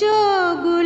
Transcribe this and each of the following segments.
যোগ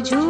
বুঝু